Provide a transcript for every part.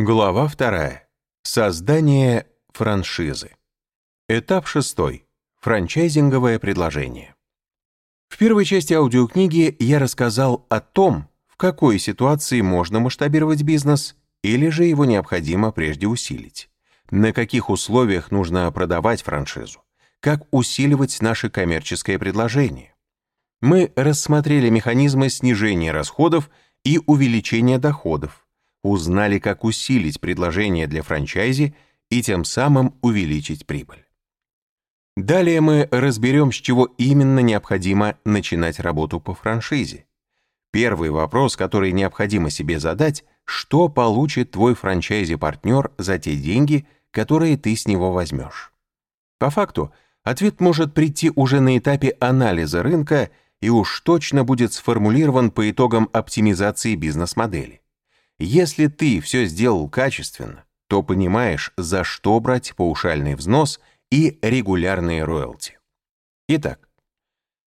Глава вторая. Создание франшизы. Этап шестой. Франчайзинговое предложение. В первой части аудиокниги я рассказал о том, в какой ситуации можно масштабировать бизнес или же его необходимо прежде усилить, на каких условиях нужно продавать франшизу, как усиливать наше коммерческое предложение. Мы рассмотрели механизмы снижения расходов и увеличения доходов, узнали, как усилить предложение для франчайзи и тем самым увеличить прибыль. Далее мы разберем, с чего именно необходимо начинать работу по франшизе. Первый вопрос, который необходимо себе задать, что получит твой франчайзи-партнер за те деньги, которые ты с него возьмешь. По факту, ответ может прийти уже на этапе анализа рынка и уж точно будет сформулирован по итогам оптимизации бизнес-модели. Если ты все сделал качественно, то понимаешь, за что брать паушальный взнос и регулярные роялти. Итак,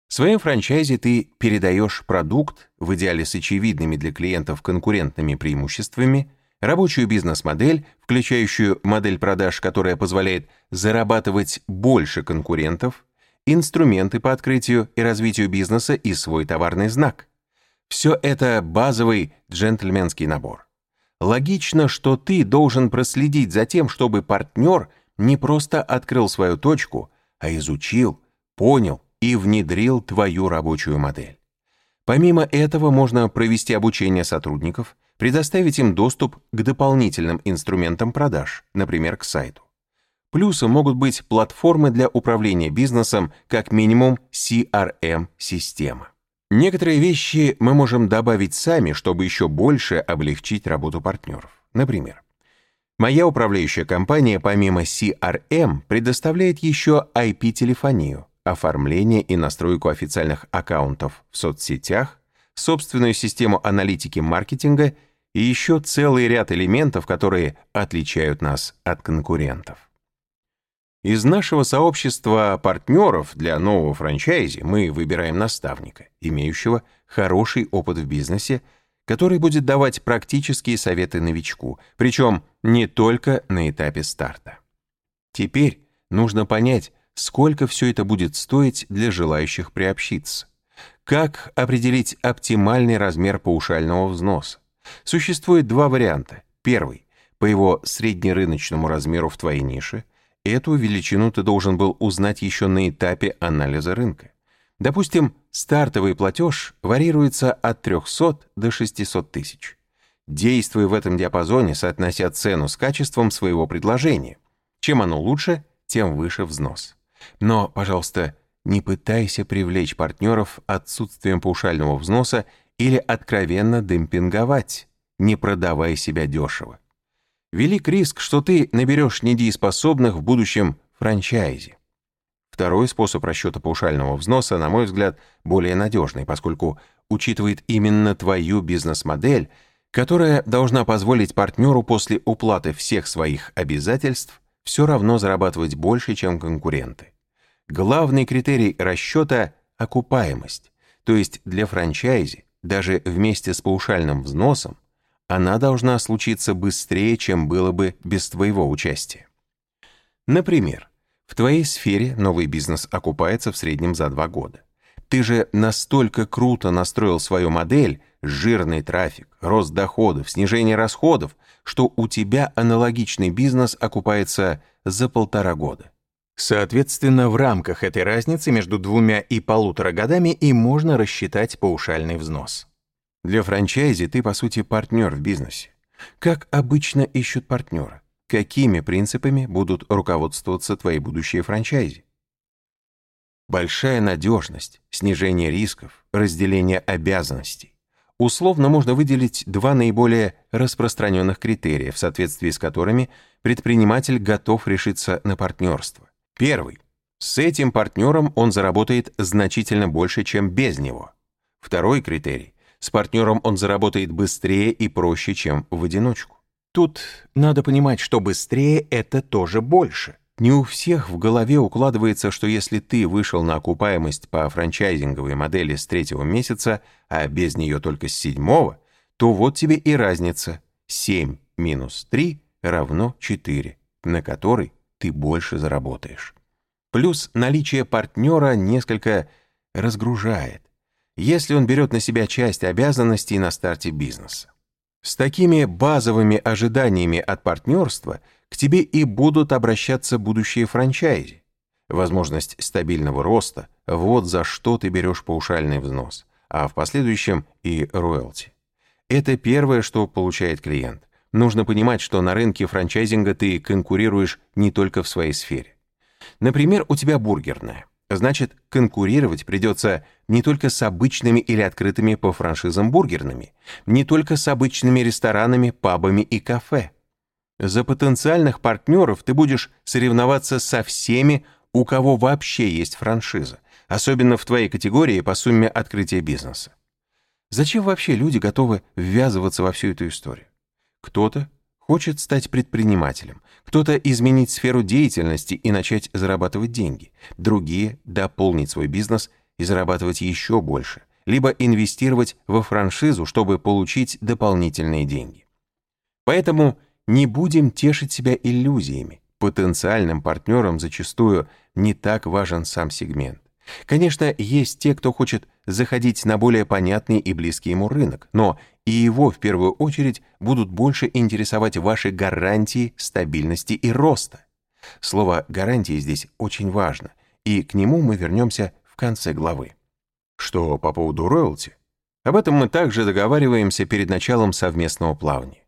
своим франчайзе ты передаешь продукт, в идеале с очевидными для клиентов конкурентными преимуществами, рабочую бизнес-модель, включающую модель продаж, которая позволяет зарабатывать больше конкурентов, инструменты по открытию и развитию бизнеса и свой товарный знак – все это базовый джентльменский набор. Логично, что ты должен проследить за тем, чтобы партнер не просто открыл свою точку, а изучил, понял и внедрил твою рабочую модель. Помимо этого можно провести обучение сотрудников, предоставить им доступ к дополнительным инструментам продаж, например, к сайту. Плюсом могут быть платформы для управления бизнесом, как минимум CRM-система. Некоторые вещи мы можем добавить сами, чтобы еще больше облегчить работу партнеров. Например, моя управляющая компания помимо CRM предоставляет еще IP-телефонию, оформление и настройку официальных аккаунтов в соцсетях, собственную систему аналитики маркетинга и еще целый ряд элементов, которые отличают нас от конкурентов. Из нашего сообщества партнеров для нового франчайзи мы выбираем наставника, имеющего хороший опыт в бизнесе, который будет давать практические советы новичку, причем не только на этапе старта. Теперь нужно понять, сколько все это будет стоить для желающих приобщиться. Как определить оптимальный размер паушального взноса? Существует два варианта. Первый – по его среднерыночному размеру в твоей нише – Эту величину ты должен был узнать еще на этапе анализа рынка. Допустим, стартовый платеж варьируется от 300 до 600 тысяч. Действуй в этом диапазоне, соотнося цену с качеством своего предложения. Чем оно лучше, тем выше взнос. Но, пожалуйста, не пытайся привлечь партнеров отсутствием паушального взноса или откровенно демпинговать. Не продавай себя дешево велик риск, что ты наберешь недееспособных в будущем франчайзе. Второй способ расчета паушального взноса, на мой взгляд, более надежный, поскольку учитывает именно твою бизнес-модель, которая должна позволить партнеру после уплаты всех своих обязательств все равно зарабатывать больше, чем конкуренты. Главный критерий расчета – окупаемость, то есть для франчайзи, даже вместе с паушальным взносом, она должна случиться быстрее, чем было бы без твоего участия. Например, в твоей сфере новый бизнес окупается в среднем за два года. Ты же настолько круто настроил свою модель, жирный трафик, рост доходов, снижение расходов, что у тебя аналогичный бизнес окупается за полтора года. Соответственно, в рамках этой разницы между двумя и полутора годами и можно рассчитать паушальный взнос. Для франчайзи ты, по сути, партнер в бизнесе. Как обычно ищут партнера? Какими принципами будут руководствоваться твои будущие франчайзи? Большая надежность, снижение рисков, разделение обязанностей. Условно можно выделить два наиболее распространенных критерия, в соответствии с которыми предприниматель готов решиться на партнерство. Первый. С этим партнером он заработает значительно больше, чем без него. Второй критерий. С партнером он заработает быстрее и проще, чем в одиночку. Тут надо понимать, что быстрее — это тоже больше. Не у всех в голове укладывается, что если ты вышел на окупаемость по франчайзинговой модели с третьего месяца, а без нее только с седьмого, то вот тебе и разница — семь минус 3 равно 4, на который ты больше заработаешь. Плюс наличие партнера несколько разгружает, если он берет на себя часть обязанностей на старте бизнеса. С такими базовыми ожиданиями от партнерства к тебе и будут обращаться будущие франчайзи. Возможность стабильного роста – вот за что ты берешь паушальный взнос, а в последующем и роялти. Это первое, что получает клиент. Нужно понимать, что на рынке франчайзинга ты конкурируешь не только в своей сфере. Например, у тебя бургерная. Значит, конкурировать придется не только с обычными или открытыми по франшизам бургерными, не только с обычными ресторанами, пабами и кафе. За потенциальных партнеров ты будешь соревноваться со всеми, у кого вообще есть франшиза, особенно в твоей категории по сумме открытия бизнеса. Зачем вообще люди готовы ввязываться во всю эту историю? Кто-то хочет стать предпринимателем, кто-то изменить сферу деятельности и начать зарабатывать деньги, другие — дополнить свой бизнес и зарабатывать еще больше, либо инвестировать во франшизу, чтобы получить дополнительные деньги. Поэтому не будем тешить себя иллюзиями. Потенциальным партнерам зачастую не так важен сам сегмент. Конечно, есть те, кто хочет заходить на более понятный и близкий ему рынок, но и его в первую очередь будут больше интересовать ваши гарантии стабильности и роста. Слово «гарантии» здесь очень важно, и к нему мы вернемся в конце главы. Что по поводу роялти? Об этом мы также договариваемся перед началом совместного плавания.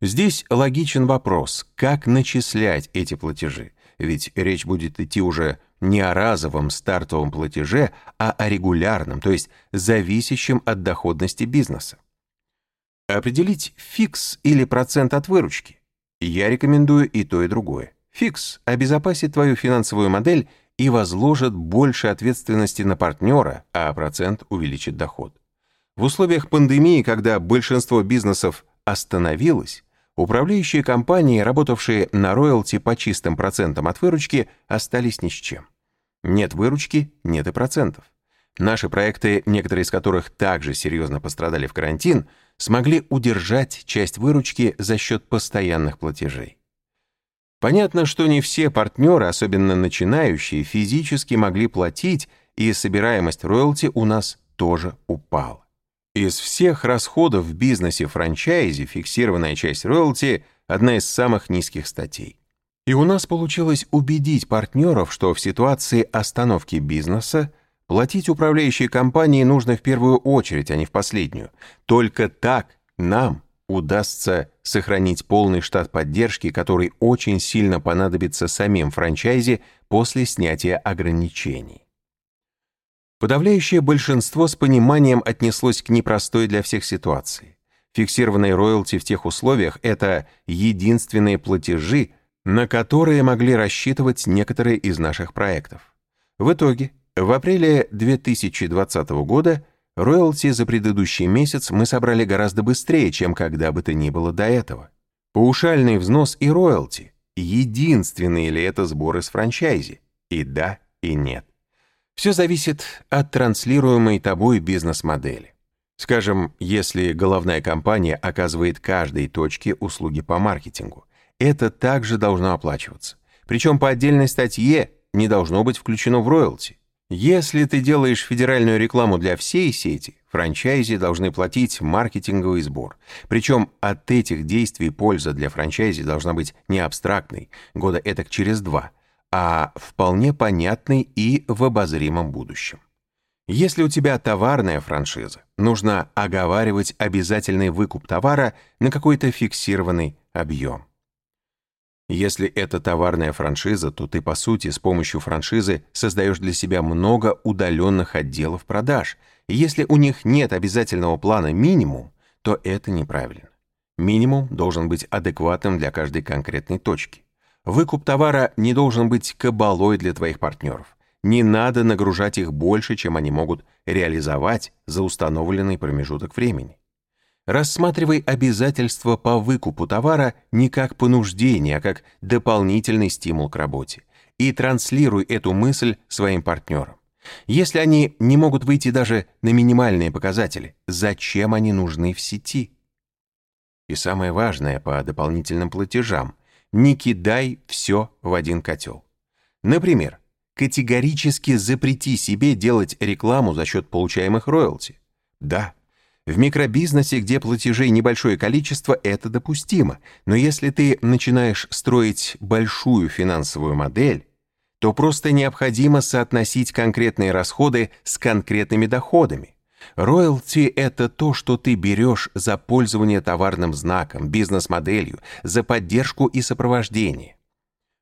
Здесь логичен вопрос, как начислять эти платежи, ведь речь будет идти уже не о разовом стартовом платеже, а о регулярном, то есть зависящем от доходности бизнеса. Определить фикс или процент от выручки. Я рекомендую и то, и другое. Фикс обезопасит твою финансовую модель и возложит больше ответственности на партнера, а процент увеличит доход. В условиях пандемии, когда большинство бизнесов остановилось, Управляющие компании, работавшие на роялти по чистым процентам от выручки, остались ни с чем. Нет выручки, нет и процентов. Наши проекты, некоторые из которых также серьезно пострадали в карантин, смогли удержать часть выручки за счет постоянных платежей. Понятно, что не все партнеры, особенно начинающие, физически могли платить, и собираемость роялти у нас тоже упала. Из всех расходов в бизнесе франчайзи фиксированная часть роялти – одна из самых низких статей. И у нас получилось убедить партнеров, что в ситуации остановки бизнеса платить управляющей компании нужно в первую очередь, а не в последнюю. Только так нам удастся сохранить полный штат поддержки, который очень сильно понадобится самим франчайзи после снятия ограничений. Подавляющее большинство с пониманием отнеслось к непростой для всех ситуации. Фиксированные роялти в тех условиях – это единственные платежи, на которые могли рассчитывать некоторые из наших проектов. В итоге, в апреле 2020 года роялти за предыдущий месяц мы собрали гораздо быстрее, чем когда бы то ни было до этого. Паушальный взнос и роялти – единственные ли это сборы с франчайзи? И да, и нет. Все зависит от транслируемой тобой бизнес-модели. Скажем, если головная компания оказывает каждой точке услуги по маркетингу, это также должно оплачиваться. Причем по отдельной статье не должно быть включено в роялти. Если ты делаешь федеральную рекламу для всей сети, франчайзи должны платить маркетинговый сбор. Причем от этих действий польза для франчайзи должна быть не абстрактной, года этак через два – а вполне понятный и в обозримом будущем. Если у тебя товарная франшиза, нужно оговаривать обязательный выкуп товара на какой-то фиксированный объем. Если это товарная франшиза, то ты, по сути, с помощью франшизы создаешь для себя много удаленных отделов продаж. И если у них нет обязательного плана минимум, то это неправильно. Минимум должен быть адекватным для каждой конкретной точки. Выкуп товара не должен быть кабалой для твоих партнеров. Не надо нагружать их больше, чем они могут реализовать за установленный промежуток времени. Рассматривай обязательства по выкупу товара не как понуждение, а как дополнительный стимул к работе. И транслируй эту мысль своим партнерам. Если они не могут выйти даже на минимальные показатели, зачем они нужны в сети? И самое важное по дополнительным платежам – не кидай все в один котел. Например, категорически запрети себе делать рекламу за счет получаемых роялти. Да, в микробизнесе, где платежей небольшое количество, это допустимо, но если ты начинаешь строить большую финансовую модель, то просто необходимо соотносить конкретные расходы с конкретными доходами. Роялти – это то, что ты берешь за пользование товарным знаком, бизнес-моделью, за поддержку и сопровождение.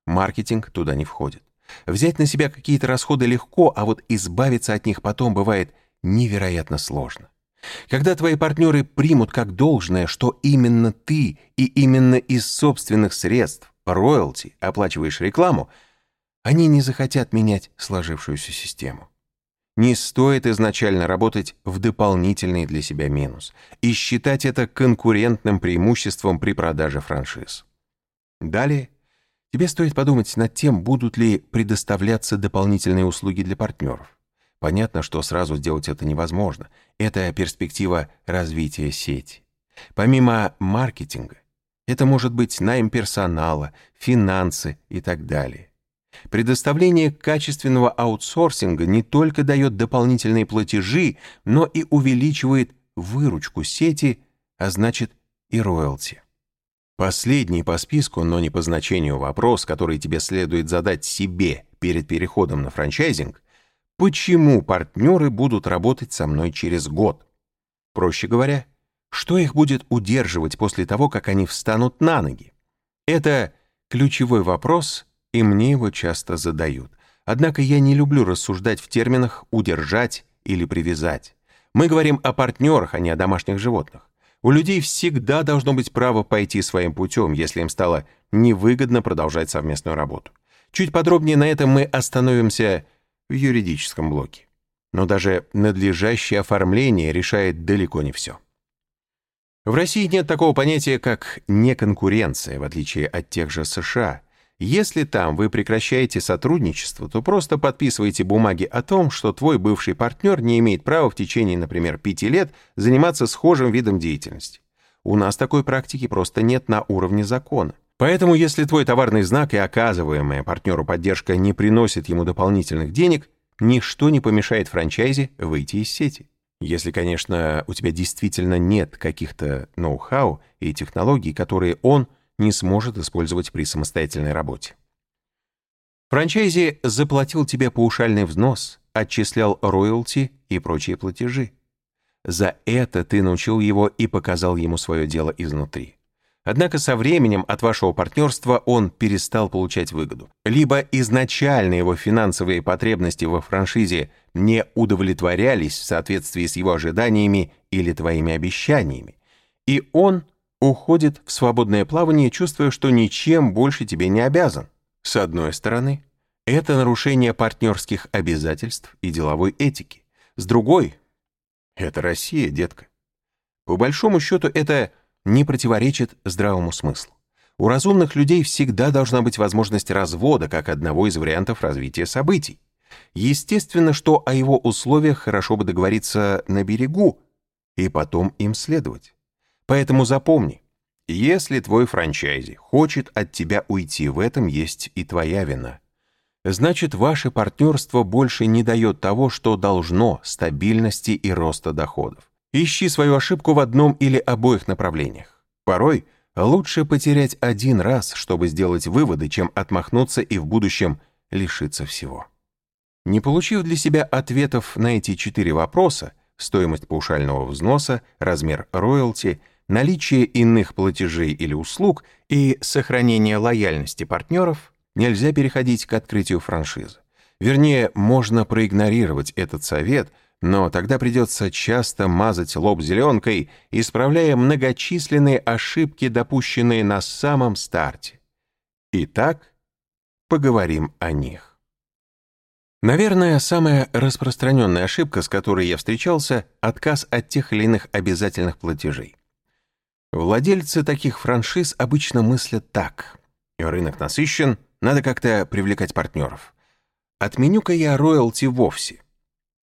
Маркетинг туда не входит. Взять на себя какие-то расходы легко, а вот избавиться от них потом бывает невероятно сложно. Когда твои партнеры примут как должное, что именно ты и именно из собственных средств, роялти, оплачиваешь рекламу, они не захотят менять сложившуюся систему. Не стоит изначально работать в дополнительный для себя минус и считать это конкурентным преимуществом при продаже франшиз. Далее тебе стоит подумать над тем, будут ли предоставляться дополнительные услуги для партнеров. Понятно, что сразу сделать это невозможно. Это перспектива развития сети. Помимо маркетинга, это может быть найм персонала, финансы и так далее. Предоставление качественного аутсорсинга не только дает дополнительные платежи, но и увеличивает выручку сети, а значит и роялти. Последний по списку, но не по значению вопрос, который тебе следует задать себе перед переходом на франчайзинг, почему партнеры будут работать со мной через год? Проще говоря, что их будет удерживать после того, как они встанут на ноги? Это ключевой вопрос, и мне его часто задают. Однако я не люблю рассуждать в терминах «удержать» или «привязать». Мы говорим о партнерах, а не о домашних животных. У людей всегда должно быть право пойти своим путем, если им стало невыгодно продолжать совместную работу. Чуть подробнее на этом мы остановимся в юридическом блоке. Но даже надлежащее оформление решает далеко не все. В России нет такого понятия, как неконкуренция, в отличие от тех же США – если там вы прекращаете сотрудничество, то просто подписывайте бумаги о том, что твой бывший партнер не имеет права в течение, например, пяти лет заниматься схожим видом деятельности. У нас такой практики просто нет на уровне закона. Поэтому, если твой товарный знак и оказываемая партнеру поддержка не приносит ему дополнительных денег, ничто не помешает франчайзе выйти из сети. Если, конечно, у тебя действительно нет каких-то ноу-хау и технологий, которые он не сможет использовать при самостоятельной работе. Франчайзи заплатил тебе паушальный взнос, отчислял роялти и прочие платежи. За это ты научил его и показал ему свое дело изнутри. Однако со временем от вашего партнерства он перестал получать выгоду. Либо изначально его финансовые потребности во франшизе не удовлетворялись в соответствии с его ожиданиями или твоими обещаниями, и он уходит в свободное плавание, чувствуя, что ничем больше тебе не обязан. С одной стороны, это нарушение партнерских обязательств и деловой этики. С другой, это Россия, детка. По большому счету, это не противоречит здравому смыслу. У разумных людей всегда должна быть возможность развода как одного из вариантов развития событий. Естественно, что о его условиях хорошо бы договориться на берегу и потом им следовать. Поэтому запомни, если твой франчайзи хочет от тебя уйти, в этом есть и твоя вина. Значит, ваше партнерство больше не дает того, что должно, стабильности и роста доходов. Ищи свою ошибку в одном или обоих направлениях. Порой лучше потерять один раз, чтобы сделать выводы, чем отмахнуться и в будущем лишиться всего. Не получив для себя ответов на эти четыре вопроса, стоимость паушального взноса, размер роялти – наличие иных платежей или услуг и сохранение лояльности партнеров, нельзя переходить к открытию франшизы. Вернее, можно проигнорировать этот совет, но тогда придется часто мазать лоб зеленкой, исправляя многочисленные ошибки, допущенные на самом старте. Итак, поговорим о них. Наверное, самая распространенная ошибка, с которой я встречался, отказ от тех или иных обязательных платежей. Владельцы таких франшиз обычно мыслят так. Рынок насыщен, надо как-то привлекать партнеров. Отменю-ка я роялти вовсе.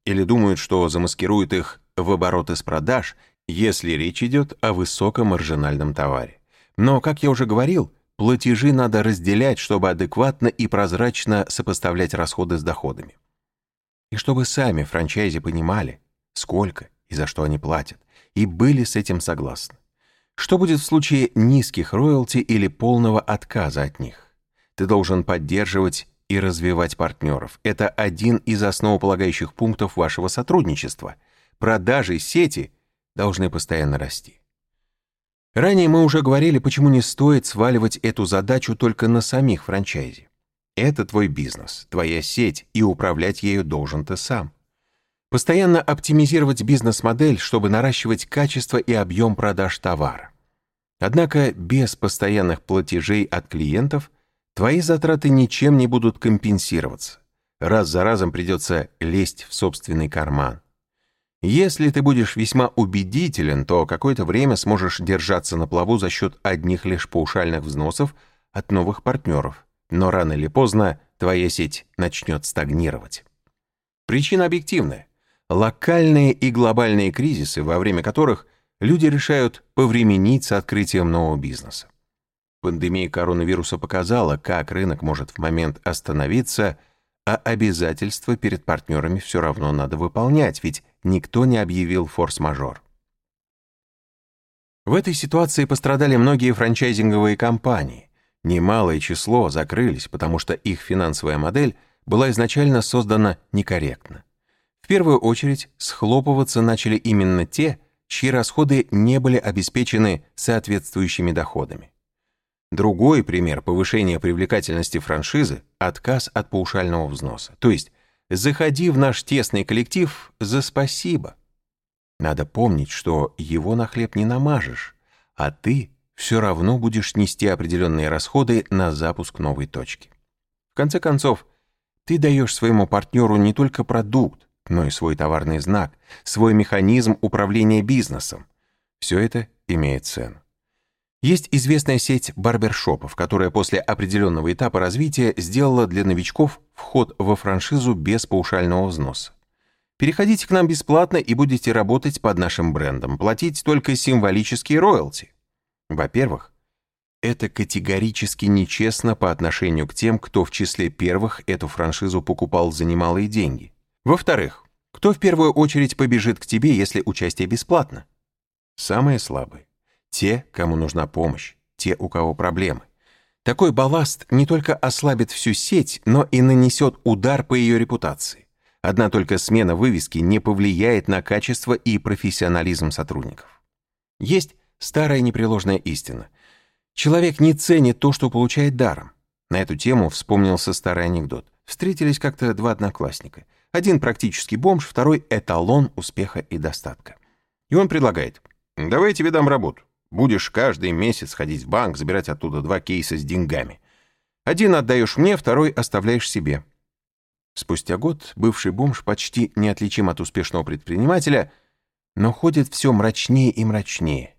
Или думают, что замаскируют их в обороты с продаж если речь идет о высокомаржинальном товаре. Но, как я уже говорил, платежи надо разделять, чтобы адекватно и прозрачно сопоставлять расходы с доходами. И чтобы сами франчайзи понимали, сколько и за что они платят, и были с этим согласны. Что будет в случае низких роялти или полного отказа от них? Ты должен поддерживать и развивать партнеров. Это один из основополагающих пунктов вашего сотрудничества. Продажи сети должны постоянно расти. Ранее мы уже говорили, почему не стоит сваливать эту задачу только на самих франчайзи. Это твой бизнес, твоя сеть, и управлять ею должен ты сам. Постоянно оптимизировать бизнес-модель, чтобы наращивать качество и объем продаж товара. Однако без постоянных платежей от клиентов твои затраты ничем не будут компенсироваться. Раз за разом придется лезть в собственный карман. Если ты будешь весьма убедителен, то какое-то время сможешь держаться на плаву за счет одних лишь паушальных взносов от новых партнеров, но рано или поздно твоя сеть начнет стагнировать. Причина объективная локальные и глобальные кризисы, во время которых люди решают повременить с открытием нового бизнеса. Пандемия коронавируса показала, как рынок может в момент остановиться, а обязательства перед партнерами все равно надо выполнять, ведь никто не объявил форс-мажор. В этой ситуации пострадали многие франчайзинговые компании. Немалое число закрылись, потому что их финансовая модель была изначально создана некорректно. В первую очередь схлопываться начали именно те, чьи расходы не были обеспечены соответствующими доходами. Другой пример повышения привлекательности франшизы – отказ от паушального взноса. То есть, заходи в наш тесный коллектив за спасибо. Надо помнить, что его на хлеб не намажешь, а ты все равно будешь нести определенные расходы на запуск новой точки. В конце концов, ты даешь своему партнеру не только продукт, но и свой товарный знак, свой механизм управления бизнесом. Все это имеет цену. Есть известная сеть барбершопов, которая после определенного этапа развития сделала для новичков вход во франшизу без паушального взноса. Переходите к нам бесплатно и будете работать под нашим брендом, платить только символические роялти. Во-первых, это категорически нечестно по отношению к тем, кто в числе первых эту франшизу покупал за немалые деньги. Во-вторых, кто в первую очередь побежит к тебе, если участие бесплатно? Самые слабые. Те, кому нужна помощь, те, у кого проблемы. Такой балласт не только ослабит всю сеть, но и нанесет удар по ее репутации. Одна только смена вывески не повлияет на качество и профессионализм сотрудников. Есть старая непреложная истина. Человек не ценит то, что получает даром. На эту тему вспомнился старый анекдот. Встретились как-то два одноклассника. Один практически бомж, второй эталон успеха и достатка. И он предлагает, давай я тебе дам работу. Будешь каждый месяц ходить в банк, забирать оттуда два кейса с деньгами. Один отдаешь мне, второй оставляешь себе. Спустя год бывший бомж почти неотличим от успешного предпринимателя, но ходит все мрачнее и мрачнее.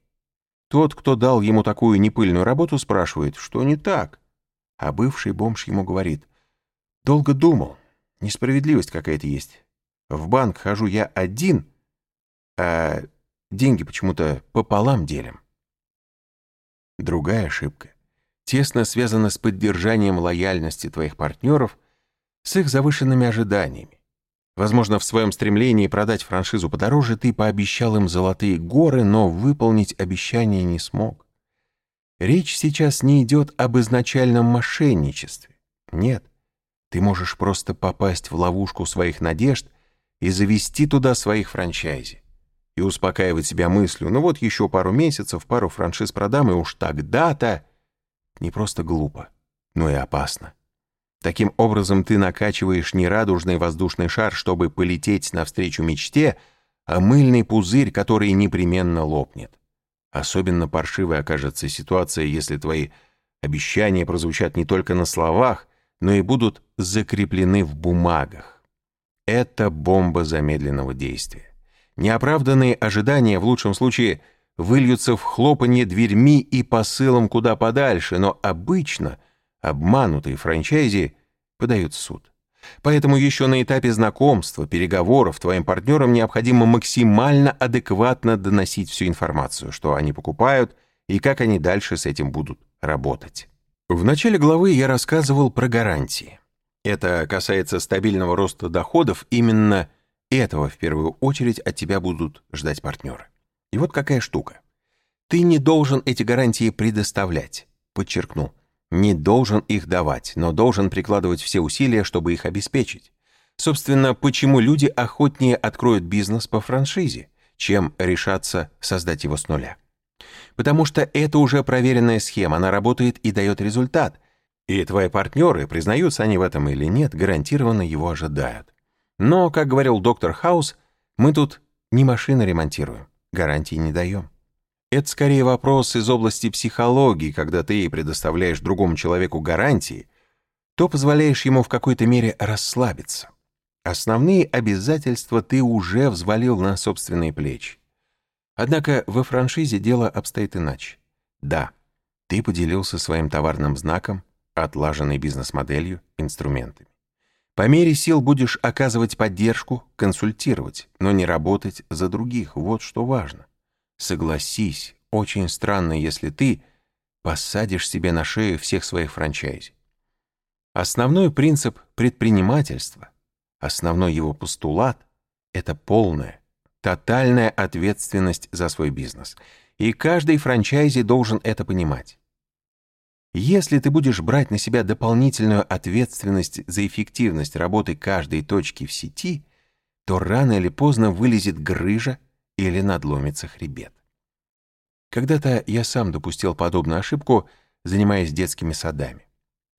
Тот, кто дал ему такую непыльную работу, спрашивает, что не так. А бывший бомж ему говорит, долго думал, Несправедливость какая-то есть. В банк хожу я один, а деньги почему-то пополам делим. Другая ошибка тесно связана с поддержанием лояльности твоих партнеров, с их завышенными ожиданиями. Возможно, в своем стремлении продать франшизу подороже ты пообещал им золотые горы, но выполнить обещание не смог. Речь сейчас не идет об изначальном мошенничестве. Нет. Ты можешь просто попасть в ловушку своих надежд и завести туда своих франчайзи. И успокаивать себя мыслью, ну вот еще пару месяцев, пару франшиз продам, и уж тогда-то... Не просто глупо, но и опасно. Таким образом ты накачиваешь не радужный воздушный шар, чтобы полететь навстречу мечте, а мыльный пузырь, который непременно лопнет. Особенно паршивой окажется ситуация, если твои обещания прозвучат не только на словах, но и будут закреплены в бумагах. Это бомба замедленного действия. Неоправданные ожидания в лучшем случае выльются в хлопанье дверьми и посылом куда подальше, но обычно обманутые франчайзи подают в суд. Поэтому еще на этапе знакомства, переговоров твоим партнерам необходимо максимально адекватно доносить всю информацию, что они покупают и как они дальше с этим будут работать. В начале главы я рассказывал про гарантии. Это касается стабильного роста доходов, именно этого в первую очередь от тебя будут ждать партнеры. И вот какая штука. Ты не должен эти гарантии предоставлять, подчеркну, не должен их давать, но должен прикладывать все усилия, чтобы их обеспечить. Собственно, почему люди охотнее откроют бизнес по франшизе, чем решаться создать его с нуля? Потому что это уже проверенная схема, она работает и дает результат. И твои партнеры, признаются они в этом или нет, гарантированно его ожидают. Но, как говорил доктор Хаус, мы тут не машины ремонтируем, гарантии не даем. Это скорее вопрос из области психологии, когда ты предоставляешь другому человеку гарантии, то позволяешь ему в какой-то мере расслабиться. Основные обязательства ты уже взвалил на собственные плечи. Однако во франшизе дело обстоит иначе. Да, ты поделился своим товарным знаком, отлаженной бизнес-моделью, инструментами. По мере сил будешь оказывать поддержку, консультировать, но не работать за других, вот что важно. Согласись, очень странно, если ты посадишь себе на шею всех своих франчайзи. Основной принцип предпринимательства, основной его постулат — это полная, тотальная ответственность за свой бизнес. И каждый франчайзи должен это понимать. Если ты будешь брать на себя дополнительную ответственность за эффективность работы каждой точки в сети, то рано или поздно вылезет грыжа или надломится хребет. Когда-то я сам допустил подобную ошибку, занимаясь детскими садами.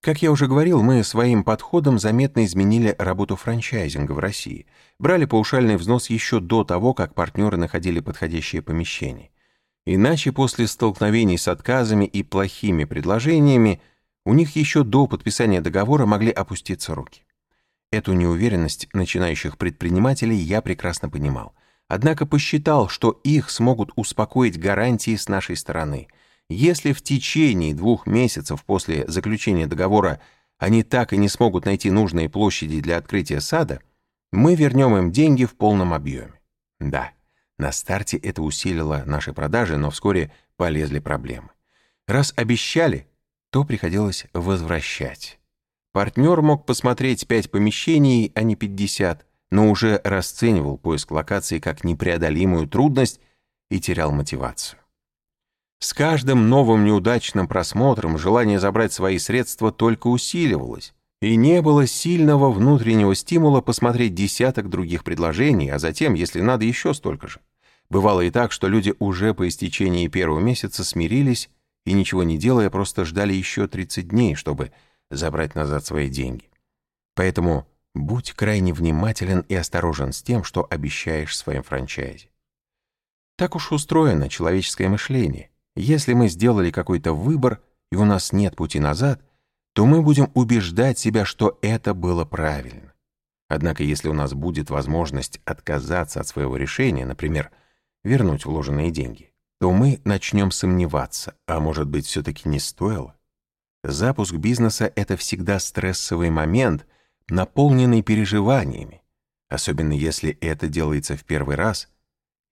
Как я уже говорил, мы своим подходом заметно изменили работу франчайзинга в России, брали паушальный взнос еще до того, как партнеры находили подходящее помещение. Иначе после столкновений с отказами и плохими предложениями у них еще до подписания договора могли опуститься руки. Эту неуверенность начинающих предпринимателей я прекрасно понимал – однако посчитал, что их смогут успокоить гарантии с нашей стороны. Если в течение двух месяцев после заключения договора они так и не смогут найти нужные площади для открытия сада, мы вернем им деньги в полном объеме. Да, на старте это усилило наши продажи, но вскоре полезли проблемы. Раз обещали, то приходилось возвращать. Партнер мог посмотреть пять помещений, а не пятьдесят но уже расценивал поиск локации как непреодолимую трудность и терял мотивацию. С каждым новым неудачным просмотром желание забрать свои средства только усиливалось, и не было сильного внутреннего стимула посмотреть десяток других предложений, а затем, если надо, еще столько же. Бывало и так, что люди уже по истечении первого месяца смирились и, ничего не делая, просто ждали еще 30 дней, чтобы забрать назад свои деньги. Поэтому Будь крайне внимателен и осторожен с тем, что обещаешь своим франчайзе. Так уж устроено человеческое мышление. Если мы сделали какой-то выбор, и у нас нет пути назад, то мы будем убеждать себя, что это было правильно. Однако если у нас будет возможность отказаться от своего решения, например, вернуть вложенные деньги, то мы начнем сомневаться, а может быть, все-таки не стоило? Запуск бизнеса — это всегда стрессовый момент — наполненный переживаниями, особенно если это делается в первый раз,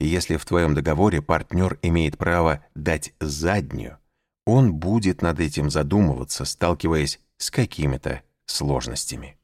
если в твоем договоре партнер имеет право дать заднюю, он будет над этим задумываться, сталкиваясь с какими-то сложностями.